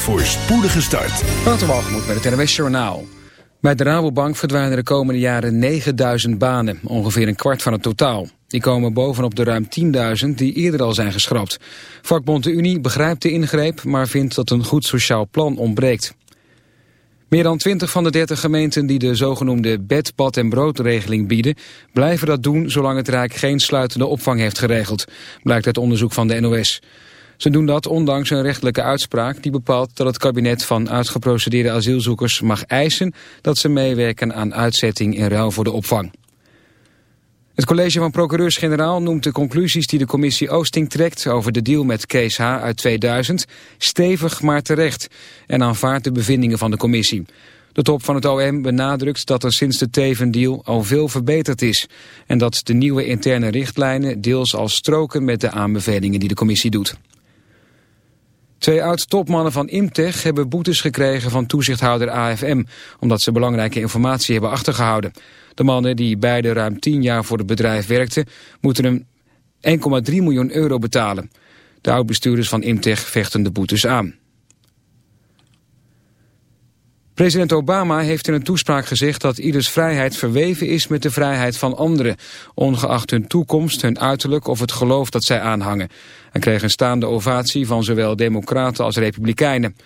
voor spoedige start. Waterwalgemoed met het NWS Journaal. Bij de Rabobank verdwijnen de komende jaren 9000 banen, ongeveer een kwart van het totaal. Die komen bovenop de ruim 10.000 die eerder al zijn geschrapt. Vakbond de Unie begrijpt de ingreep, maar vindt dat een goed sociaal plan ontbreekt. Meer dan 20 van de 30 gemeenten die de zogenoemde bed, bad en broodregeling bieden... blijven dat doen zolang het Rijk geen sluitende opvang heeft geregeld, blijkt uit onderzoek van de NOS. Ze doen dat ondanks een rechtelijke uitspraak die bepaalt dat het kabinet van uitgeprocedeerde asielzoekers mag eisen dat ze meewerken aan uitzetting in ruil voor de opvang. Het college van procureurs-generaal noemt de conclusies die de commissie Oosting trekt over de deal met Kees H. uit 2000 stevig maar terecht en aanvaardt de bevindingen van de commissie. De top van het OM benadrukt dat er sinds de Teven-deal al veel verbeterd is en dat de nieuwe interne richtlijnen deels al stroken met de aanbevelingen die de commissie doet. Twee oud-topmannen van Imtech hebben boetes gekregen van toezichthouder AFM... omdat ze belangrijke informatie hebben achtergehouden. De mannen, die beide ruim tien jaar voor het bedrijf werkten... moeten hem 1,3 miljoen euro betalen. De oud-bestuurders van Imtech vechten de boetes aan. President Obama heeft in een toespraak gezegd dat ieders vrijheid verweven is met de vrijheid van anderen, ongeacht hun toekomst, hun uiterlijk of het geloof dat zij aanhangen. Hij kreeg een staande ovatie van zowel democraten als republikeinen.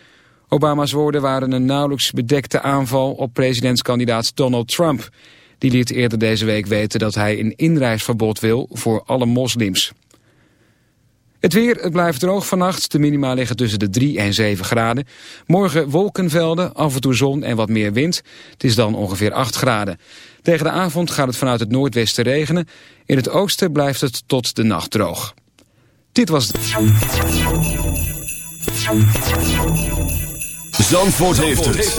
Obama's woorden waren een nauwelijks bedekte aanval op presidentskandidaat Donald Trump. Die liet eerder deze week weten dat hij een inreisverbod wil voor alle moslims. Het weer, het blijft droog vannacht. De minima liggen tussen de 3 en 7 graden. Morgen wolkenvelden, af en toe zon en wat meer wind. Het is dan ongeveer 8 graden. Tegen de avond gaat het vanuit het noordwesten regenen. In het oosten blijft het tot de nacht droog. Dit was het. Zandvoort, heeft, het.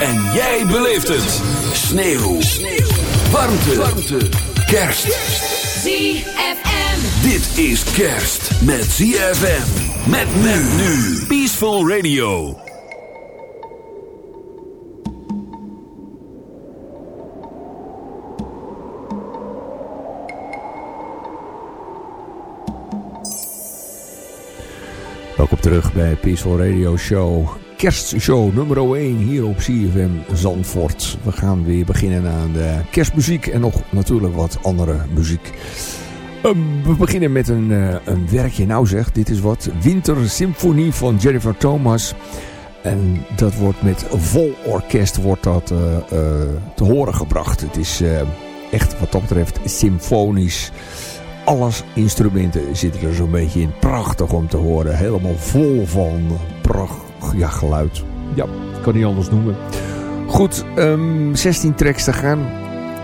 En jij beleeft het. Sneeuw. Sneeuw. Warmte. Warmte. Kerst. ZFM. Dit is kerst met ZFM. Met men nu. Peaceful Radio. Welkom terug bij Peaceful Radio Show. Kerstshow nummer 1 hier op CFM Zandvoort. We gaan weer beginnen aan de kerstmuziek en nog natuurlijk wat andere muziek. Um, we beginnen met een, uh, een werkje. Nou zeg, dit is wat. Wintersymfonie van Jennifer Thomas. En dat wordt met vol orkest wordt dat, uh, uh, te horen gebracht. Het is echt wat dat betreft symfonisch alles instrumenten zitten er zo'n beetje in. Prachtig om te horen. Helemaal vol van pracht, ja, geluid. Ja, kan niet anders noemen. Goed, um, 16 tracks te gaan.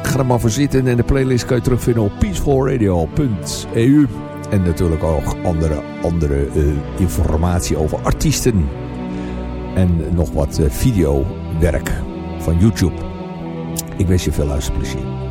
Ga er maar voor zitten. En de playlist kan je terugvinden op peacefulradio.eu. En natuurlijk ook andere, andere uh, informatie over artiesten. En nog wat uh, videowerk van YouTube. Ik wens je veel luisterplezier.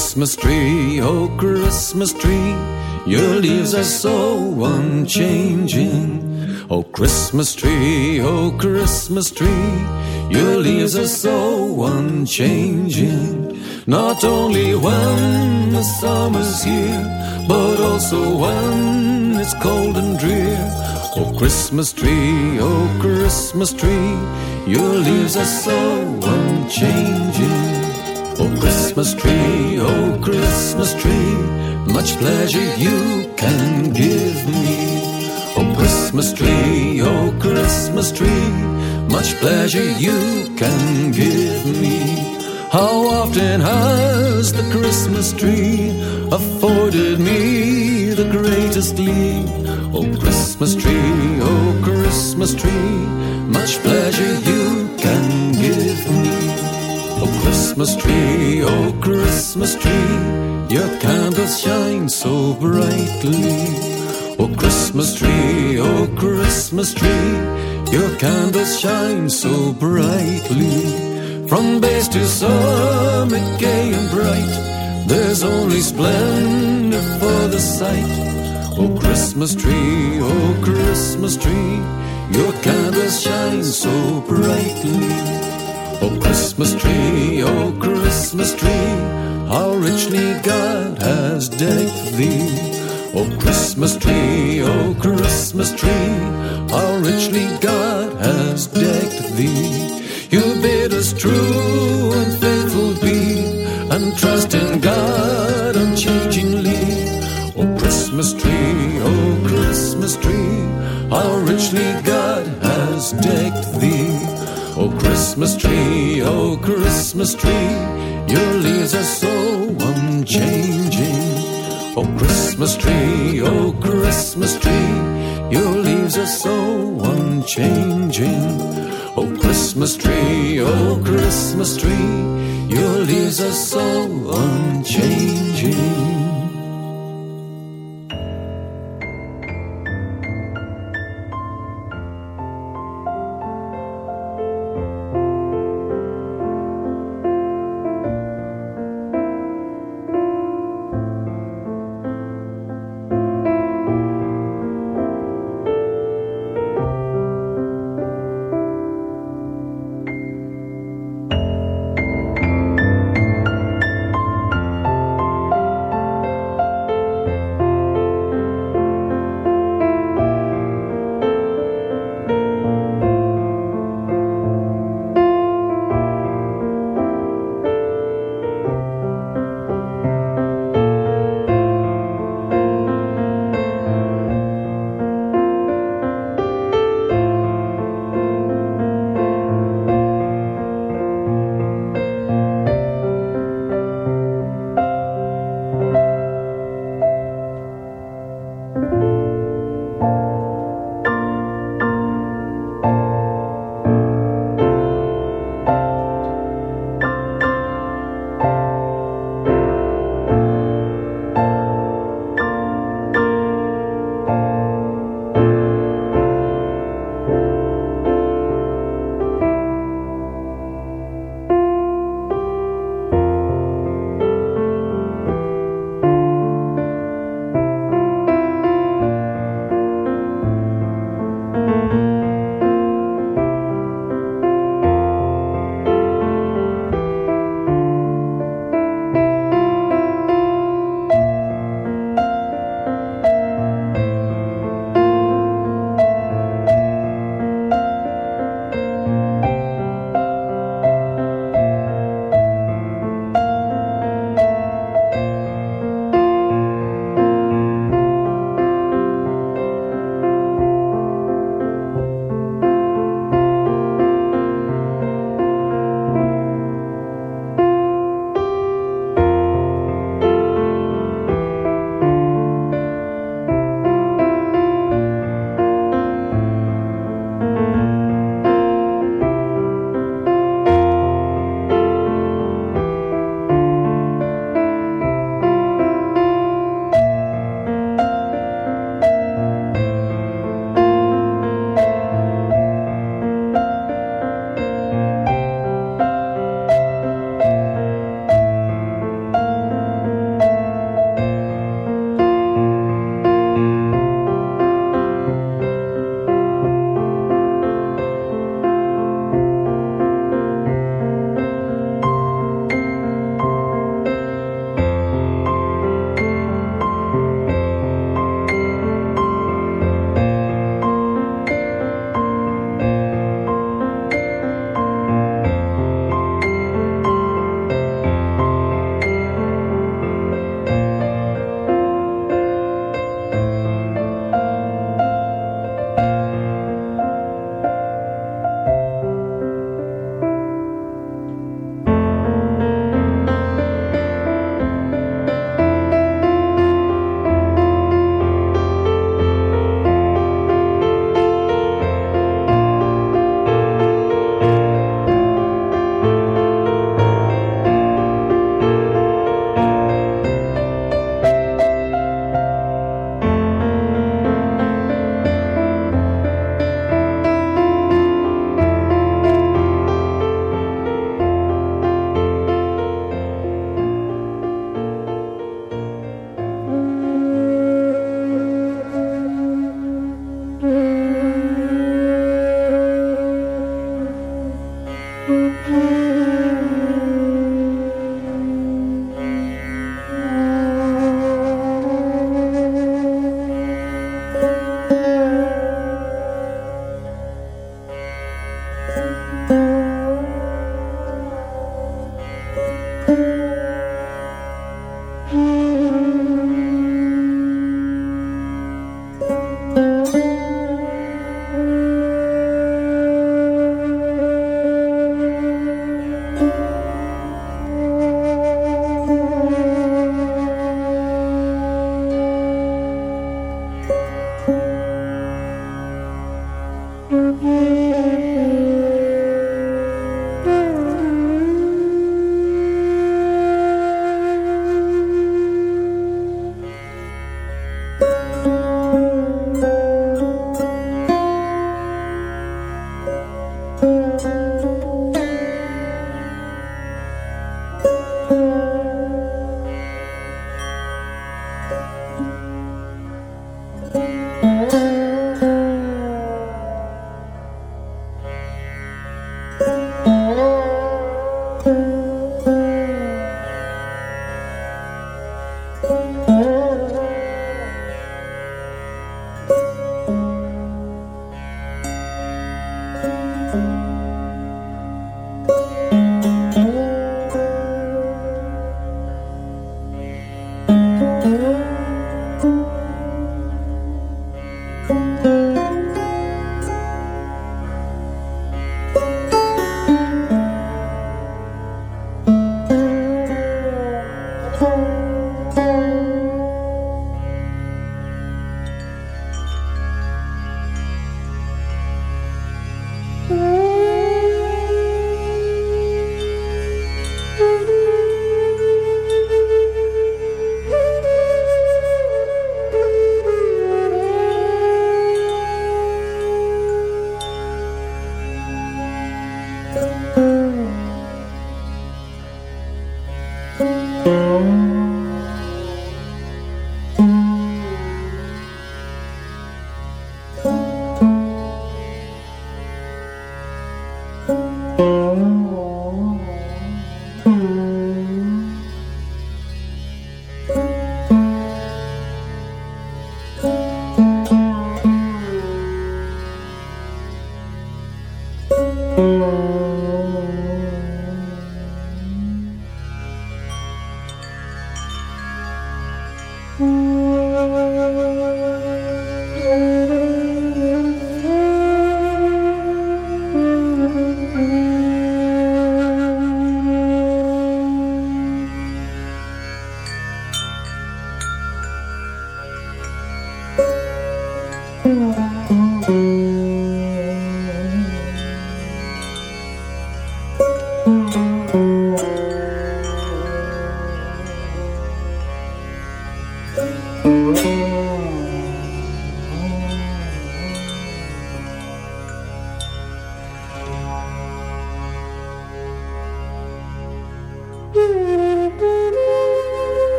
Christmas tree, oh Christmas tree, your leaves are so unchanging. Oh Christmas tree, oh Christmas tree, your leaves are so unchanging. Not only when the summer's here, but also when it's cold and drear. Oh Christmas tree, oh Christmas tree, your leaves are so unchanging. Oh Christmas tree, oh Christmas tree, much pleasure you can give me. Oh Christmas tree, oh Christmas tree, much pleasure you can give me. How often has the Christmas tree afforded me the greatest glee? Oh Christmas tree, oh Christmas tree, much pleasure you Christmas tree, oh Christmas tree, your candles shine so brightly. Oh Christmas tree, oh Christmas tree, your candles shine so brightly. From base to summit, gay and bright, there's only splendor for the sight. Oh Christmas tree, oh Christmas tree, your candles shine so brightly. Oh Christmas tree, oh Christmas tree, how richly God has decked thee. Oh Christmas tree, oh Christmas tree, how richly God has decked thee. You bid us true and faithful be, and trust in God unchangingly. Oh Christmas tree, oh Christmas tree, how richly God has decked thee. Christmas tree, oh Christmas tree, your leaves are so unchanging. Oh Christmas tree, oh Christmas tree, your leaves are so unchanging. Oh Christmas tree, oh Christmas tree, your leaves are so unchanging.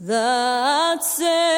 that says